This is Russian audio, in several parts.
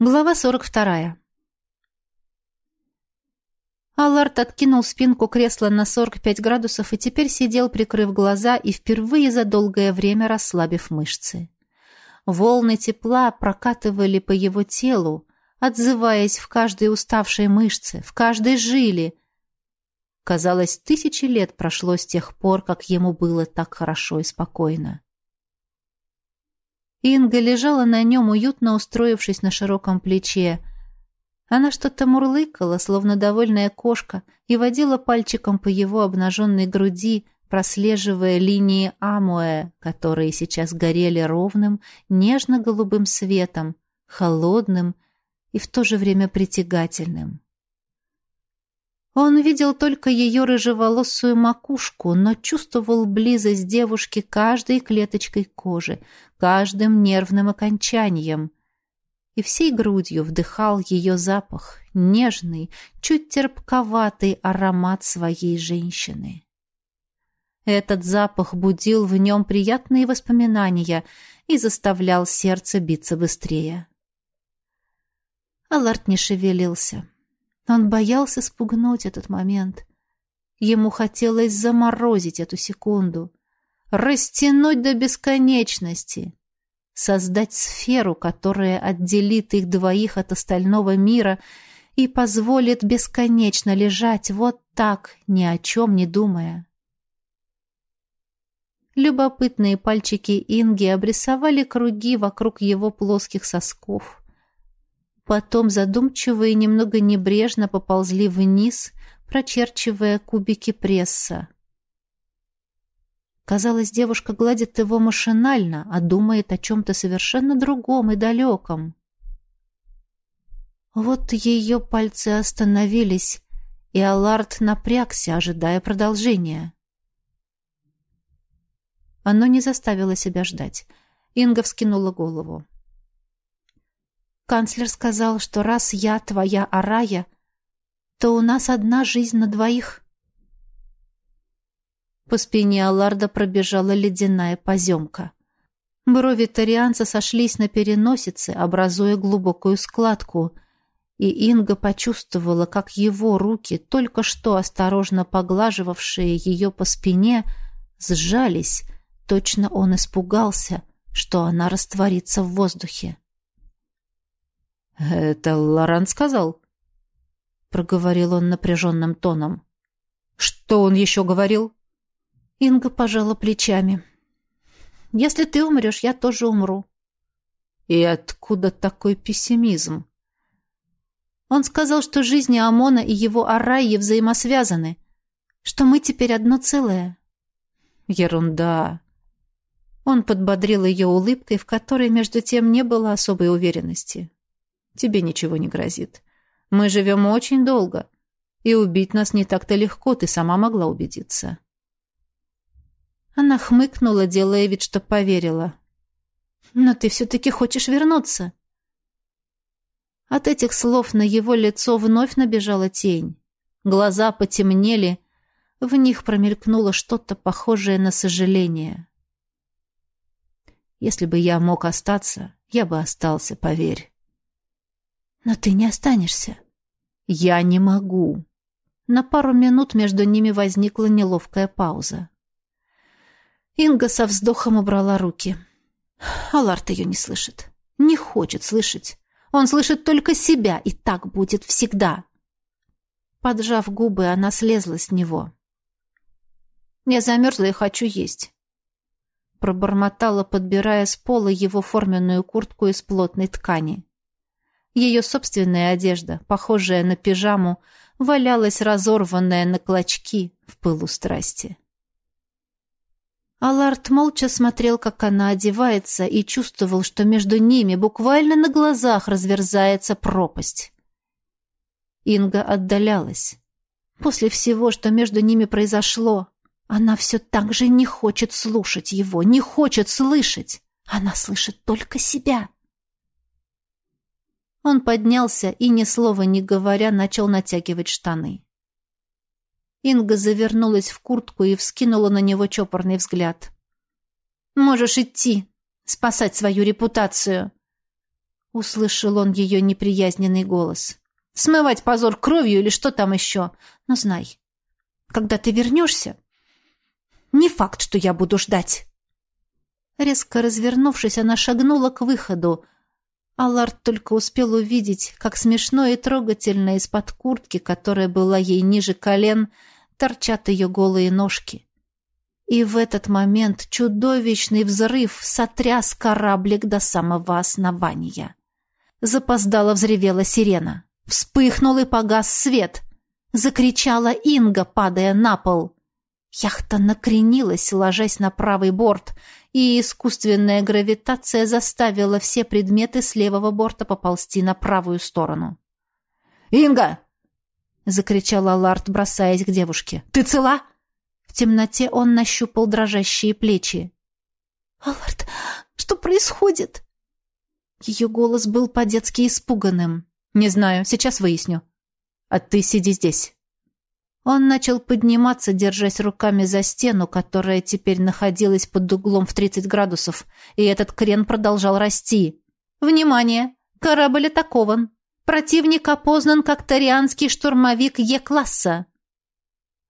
Глава 42. Аллард откинул спинку кресла на 45 градусов и теперь сидел, прикрыв глаза и впервые за долгое время расслабив мышцы. Волны тепла прокатывали по его телу, отзываясь в каждой уставшей мышце, в каждой жиле. Казалось, тысячи лет прошло с тех пор, как ему было так хорошо и спокойно. Инга лежала на нем, уютно устроившись на широком плече. Она что-то мурлыкала, словно довольная кошка, и водила пальчиком по его обнаженной груди, прослеживая линии амуэ, которые сейчас горели ровным, нежно-голубым светом, холодным и в то же время притягательным. Он видел только ее рыжеволосую макушку, но чувствовал близость девушки каждой клеточкой кожи, каждым нервным окончанием. И всей грудью вдыхал ее запах, нежный, чуть терпковатый аромат своей женщины. Этот запах будил в нем приятные воспоминания и заставлял сердце биться быстрее. Аларт не шевелился. Он боялся спугнуть этот момент. Ему хотелось заморозить эту секунду, растянуть до бесконечности, создать сферу, которая отделит их двоих от остального мира и позволит бесконечно лежать вот так, ни о чем не думая. Любопытные пальчики Инги обрисовали круги вокруг его плоских сосков. Потом задумчиво и немного небрежно поползли вниз, прочерчивая кубики пресса. Казалось, девушка гладит его машинально, а думает о чем-то совершенно другом и далеком. Вот ее пальцы остановились, и Аларт напрягся, ожидая продолжения. Оно не заставило себя ждать. Инга вскинула голову. Канцлер сказал, что раз я твоя Арая, то у нас одна жизнь на двоих. По спине Алларда пробежала ледяная поземка. Брови тарианца сошлись на переносице, образуя глубокую складку, и Инга почувствовала, как его руки, только что осторожно поглаживавшие ее по спине, сжались, точно он испугался, что она растворится в воздухе. «Это Лоран сказал?» — проговорил он напряженным тоном. «Что он еще говорил?» Инга пожала плечами. «Если ты умрешь, я тоже умру». «И откуда такой пессимизм?» Он сказал, что жизни Амона и его Араи взаимосвязаны, что мы теперь одно целое. Ерунда. Он подбодрил ее улыбкой, в которой между тем не было особой уверенности. Тебе ничего не грозит. Мы живем очень долго, и убить нас не так-то легко, ты сама могла убедиться». Она хмыкнула, делая вид, что поверила. «Но ты все-таки хочешь вернуться?» От этих слов на его лицо вновь набежала тень. Глаза потемнели, в них промелькнуло что-то похожее на сожаление. «Если бы я мог остаться, я бы остался, поверь». «Но ты не останешься». «Я не могу». На пару минут между ними возникла неловкая пауза. Инга со вздохом убрала руки. Аларт ее не слышит. Не хочет слышать. Он слышит только себя, и так будет всегда. Поджав губы, она слезла с него. «Я замерзла и хочу есть». Пробормотала, подбирая с пола его форменную куртку из плотной ткани. Ее собственная одежда, похожая на пижаму, валялась разорванная на клочки в пылу страсти. Аларт молча смотрел, как она одевается, и чувствовал, что между ними буквально на глазах разверзается пропасть. Инга отдалялась. После всего, что между ними произошло, она все так же не хочет слушать его, не хочет слышать. Она слышит только себя. Он поднялся и, ни слова не говоря, начал натягивать штаны. Инга завернулась в куртку и вскинула на него чопорный взгляд. «Можешь идти, спасать свою репутацию». — услышал он ее неприязненный голос. «Смывать позор кровью или что там еще? Но знай, когда ты вернешься, не факт, что я буду ждать». Резко развернувшись, она шагнула к выходу. Аллард только успел увидеть, как смешно и трогательно из-под куртки, которая была ей ниже колен, торчат ее голые ножки. И в этот момент чудовищный взрыв сотряс кораблик до самого основания. Запоздало взревела сирена. Вспыхнул и погас свет. Закричала Инга, падая на пол. Яхта накренилась, ложась на правый борт, и искусственная гравитация заставила все предметы с левого борта поползти на правую сторону. «Инга!» — закричала Ларт, бросаясь к девушке. «Ты цела?» В темноте он нащупал дрожащие плечи. «Аллард, что происходит?» Ее голос был по-детски испуганным. «Не знаю, сейчас выясню. А ты сиди здесь». Он начал подниматься, держась руками за стену, которая теперь находилась под углом в 30 градусов, и этот крен продолжал расти. «Внимание! Корабль атакован! Противник опознан как тарианский штурмовик Е-класса!»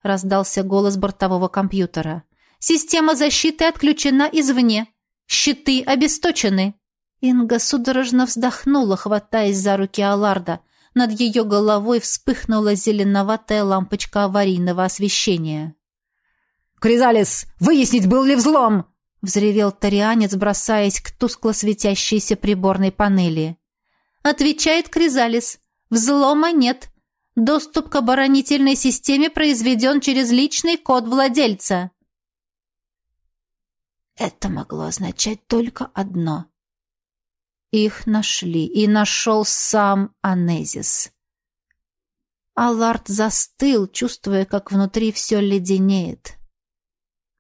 Раздался голос бортового компьютера. «Система защиты отключена извне. Щиты обесточены». Инга судорожно вздохнула, хватаясь за руки Аларда. Над ее головой вспыхнула зеленоватая лампочка аварийного освещения. «Кризалис, выяснить, был ли взлом!» — взревел тарианец, бросаясь к тускло светящейся приборной панели. Отвечает Кризалис. «Взлома нет. Доступ к оборонительной системе произведен через личный код владельца. Это могло означать только одно. Их нашли, и нашел сам Анезис. Аллард застыл, чувствуя, как внутри все леденеет.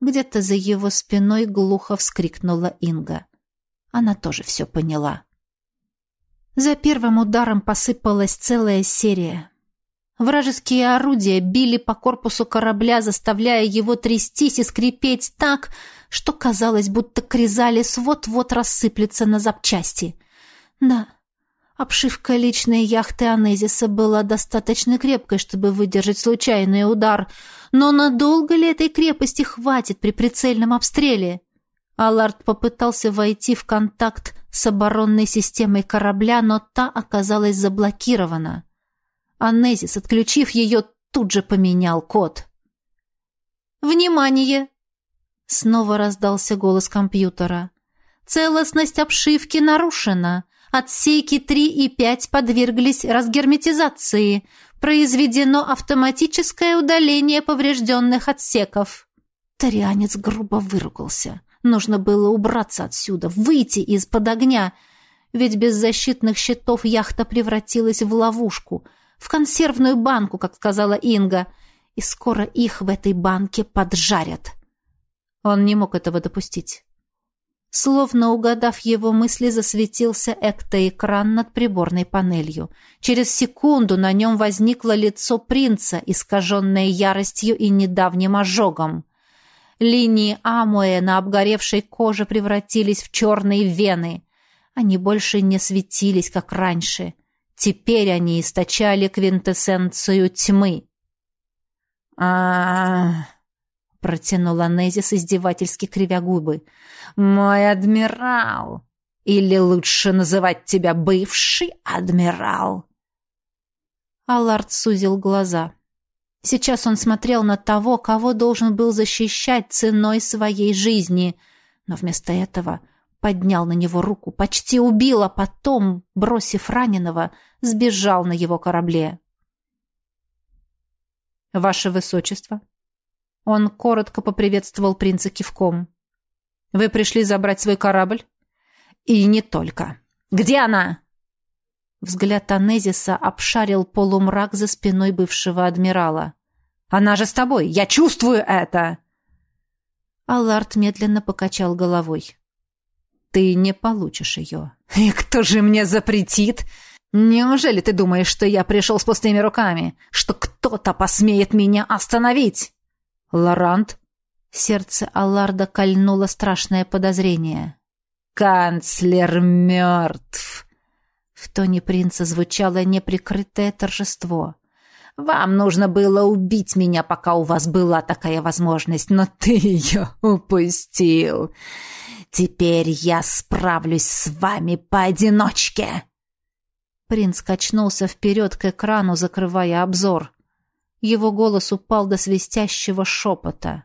Где-то за его спиной глухо вскрикнула Инга. Она тоже все поняла. За первым ударом посыпалась целая серия. Вражеские орудия били по корпусу корабля, заставляя его трястись и скрипеть так, что казалось, будто Кризалис вот-вот рассыплется на запчасти. Да, обшивка личной яхты Анезиса была достаточно крепкой, чтобы выдержать случайный удар, но надолго ли этой крепости хватит при прицельном обстреле? Аллард попытался войти в контакт с оборонной системой корабля, но та оказалась заблокирована. Анезис, отключив ее, тут же поменял код. «Внимание!» Снова раздался голос компьютера. «Целостность обшивки нарушена. Отсеки 3 и 5 подверглись разгерметизации. Произведено автоматическое удаление поврежденных отсеков». Тарианец грубо выругался. Нужно было убраться отсюда, выйти из-под огня, ведь без защитных щитов яхта превратилась в ловушку — в консервную банку, как сказала Инга, и скоро их в этой банке поджарят. Он не мог этого допустить. Словно угадав его мысли, засветился эктоэкран над приборной панелью. Через секунду на нем возникло лицо принца, искаженное яростью и недавним ожогом. Линии Амуэ на обгоревшей коже превратились в черные вены. Они больше не светились, как раньше. Теперь они источали квинтэссенцию тьмы. а, протянула Незис, издевательски кривя губы. «Мой адмирал! Или лучше называть тебя бывший адмирал!» Аллард сузил глаза. Сейчас он смотрел на того, кого должен был защищать ценой своей жизни, но вместо этого поднял на него руку, почти убил, а потом, бросив раненого, сбежал на его корабле. «Ваше Высочество!» Он коротко поприветствовал принца кивком. «Вы пришли забрать свой корабль?» «И не только. Где она?» Взгляд Анезиса обшарил полумрак за спиной бывшего адмирала. «Она же с тобой! Я чувствую это!» Аллард медленно покачал головой. «Ты не получишь ее». «И кто же мне запретит?» Неужели ты думаешь, что я пришел с пустыми руками? Что кто-то посмеет меня остановить? Лорант? Сердце Алларда кольнуло страшное подозрение. Канцлер мертв. В тоне принца звучало неприкрытое торжество. «Вам нужно было убить меня, пока у вас была такая возможность, но ты ее упустил. Теперь я справлюсь с вами поодиночке!» Принц качнулся вперед к экрану, закрывая обзор. Его голос упал до свистящего шепота.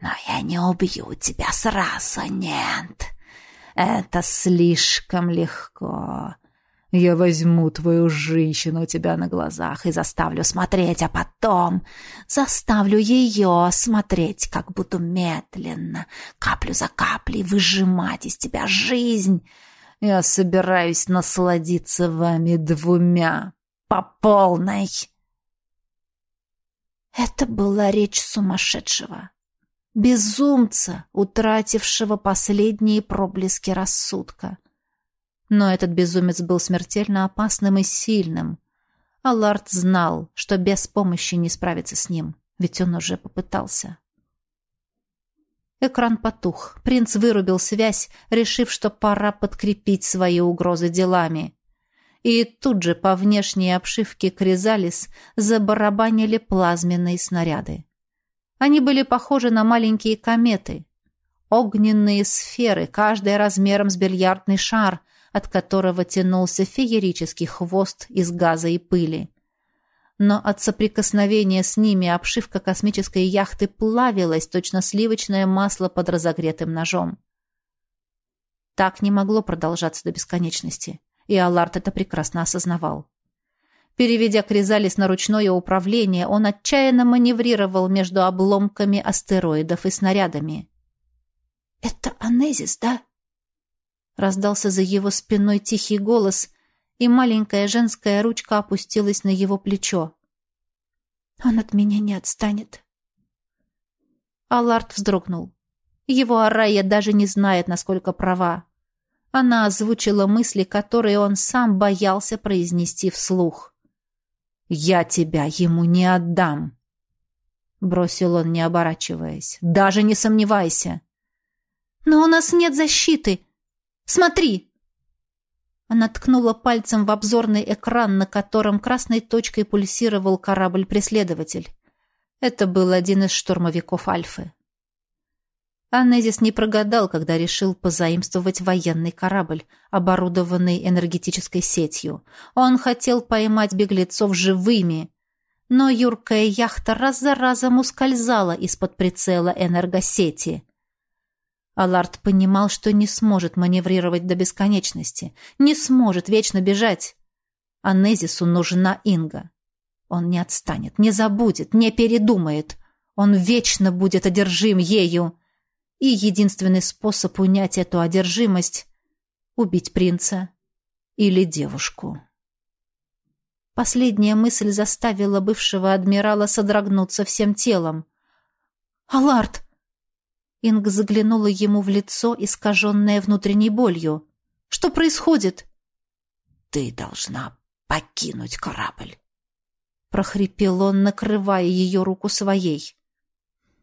«Но я не убью тебя сразу, нет. Это слишком легко. Я возьму твою женщину у тебя на глазах и заставлю смотреть, а потом заставлю ее смотреть, как буду медленно, каплю за каплей выжимать из тебя жизнь. Я собираюсь насладиться вами двумя по полной. Это была речь сумасшедшего, безумца, утратившего последние проблески рассудка. Но этот безумец был смертельно опасным и сильным. Аллард знал, что без помощи не справиться с ним, ведь он уже попытался. Экран потух. Принц вырубил связь, решив, что пора подкрепить свои угрозы делами. И тут же по внешней обшивке Кризалис забарабанили плазменные снаряды. Они были похожи на маленькие кометы. Огненные сферы, каждая размером с бильярдный шар, от которого тянулся феерический хвост из газа и пыли. Но от соприкосновения с ними обшивка космической яхты плавилась, точно сливочное масло под разогретым ножом. Так не могло продолжаться до бесконечности, и Аларт это прекрасно осознавал. Переведя Кризалис на ручное управление, он отчаянно маневрировал между обломками астероидов и снарядами. «Это Анезис, да?» Раздался за его спиной тихий голос, и маленькая женская ручка опустилась на его плечо. «Он от меня не отстанет». Аллард вздрогнул. Его Арая даже не знает, насколько права. Она озвучила мысли, которые он сам боялся произнести вслух. «Я тебя ему не отдам», — бросил он, не оборачиваясь. «Даже не сомневайся». «Но у нас нет защиты», Смотри!» Она ткнула пальцем в обзорный экран, на котором красной точкой пульсировал корабль-преследователь. Это был один из штурмовиков Альфы. Анезис не прогадал, когда решил позаимствовать военный корабль, оборудованный энергетической сетью. Он хотел поймать беглецов живыми, но юркая яхта раз за разом ускользала из-под прицела энергосети. Аларт понимал, что не сможет маневрировать до бесконечности, не сможет вечно бежать. А нужна Инга. Он не отстанет, не забудет, не передумает. Он вечно будет одержим ею. И единственный способ унять эту одержимость — убить принца или девушку. Последняя мысль заставила бывшего адмирала содрогнуться всем телом. «Аларт!» Инг заглянула ему в лицо, искаженное внутренней болью. «Что происходит?» «Ты должна покинуть корабль», — прохрипел он, накрывая ее руку своей.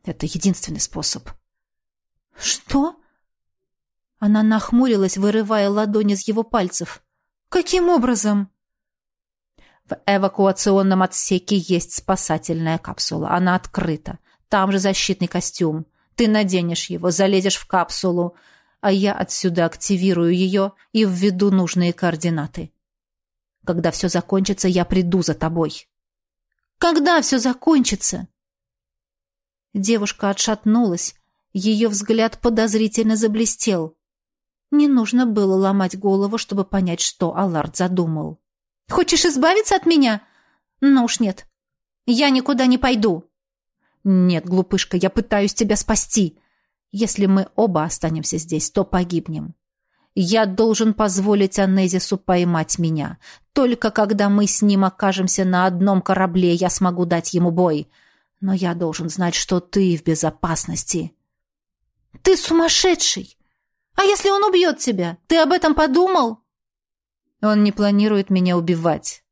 «Это единственный способ». «Что?» Она нахмурилась, вырывая ладонь из его пальцев. «Каким образом?» В эвакуационном отсеке есть спасательная капсула. Она открыта. Там же защитный костюм. Ты наденешь его, залезешь в капсулу, а я отсюда активирую ее и введу нужные координаты. Когда все закончится, я приду за тобой. Когда все закончится? Девушка отшатнулась, ее взгляд подозрительно заблестел. Не нужно было ломать голову, чтобы понять, что Аллард задумал. «Хочешь избавиться от меня? Ну уж нет. Я никуда не пойду». «Нет, глупышка, я пытаюсь тебя спасти. Если мы оба останемся здесь, то погибнем. Я должен позволить Анезису поймать меня. Только когда мы с ним окажемся на одном корабле, я смогу дать ему бой. Но я должен знать, что ты в безопасности». «Ты сумасшедший! А если он убьет тебя? Ты об этом подумал?» «Он не планирует меня убивать».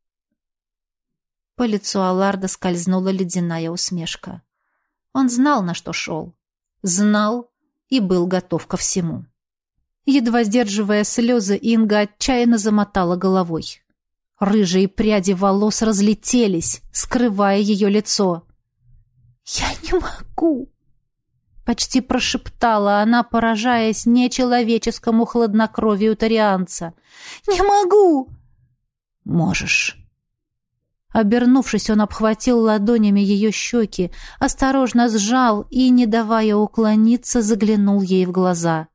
По лицу Алларда скользнула ледяная усмешка. Он знал, на что шел. Знал и был готов ко всему. Едва сдерживая слезы, Инга отчаянно замотала головой. Рыжие пряди волос разлетелись, скрывая ее лицо. «Я не могу!» Почти прошептала она, поражаясь нечеловеческому хладнокровию тарианца. «Не могу!» «Можешь!» Обернувшись, он обхватил ладонями ее щеки, осторожно сжал и, не давая уклониться, заглянул ей в глаза.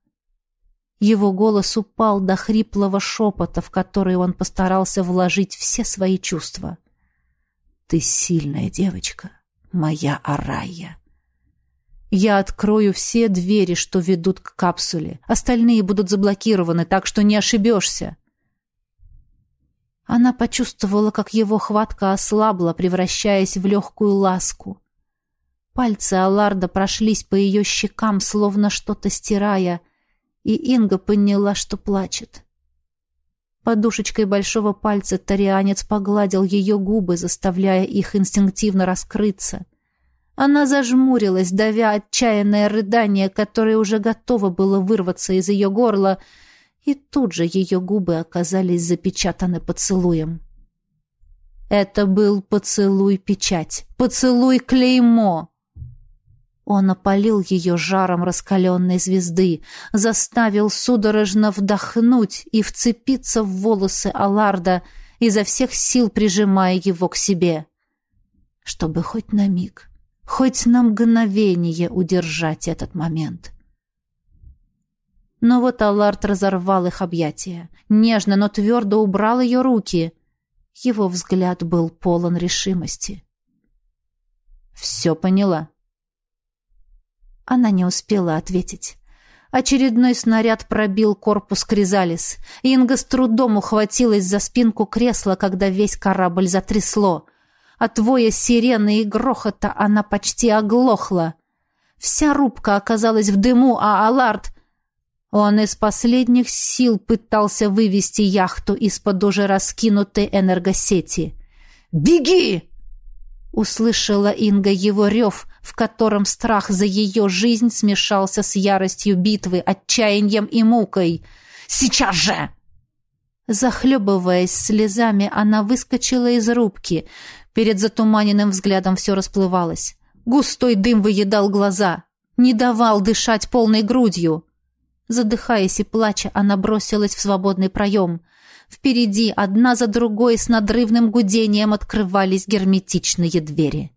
Его голос упал до хриплого шепота, в который он постарался вложить все свои чувства. «Ты сильная девочка, моя Арая. Я открою все двери, что ведут к капсуле. Остальные будут заблокированы, так что не ошибешься». Она почувствовала, как его хватка ослабла, превращаясь в легкую ласку. Пальцы Алларда прошлись по ее щекам, словно что-то стирая, и Инга поняла, что плачет. Подушечкой большого пальца тарианец погладил ее губы, заставляя их инстинктивно раскрыться. Она зажмурилась, давя отчаянное рыдание, которое уже готово было вырваться из ее горла, и тут же ее губы оказались запечатаны поцелуем. Это был поцелуй-печать, поцелуй-клеймо. Он опалил ее жаром раскаленной звезды, заставил судорожно вдохнуть и вцепиться в волосы Аларда, изо всех сил прижимая его к себе, чтобы хоть на миг, хоть на мгновение удержать этот момент. — но вот Аллард разорвал их объятия. Нежно, но твердо убрал ее руки. Его взгляд был полон решимости. «Все поняла». Она не успела ответить. Очередной снаряд пробил корпус Кризалис. Инга с трудом ухватилась за спинку кресла, когда весь корабль затрясло. От воя сирены и грохота она почти оглохла. Вся рубка оказалась в дыму, а Аларт он из последних сил пытался вывести яхту из-под уже раскинутой энергосети. «Беги!» Услышала Инга его рев, в котором страх за ее жизнь смешался с яростью битвы, отчаянием и мукой. «Сейчас же!» Захлебываясь слезами, она выскочила из рубки. Перед затуманенным взглядом все расплывалось. Густой дым выедал глаза, не давал дышать полной грудью. Задыхаясь и плача, она бросилась в свободный проем. Впереди одна за другой с надрывным гудением открывались герметичные двери.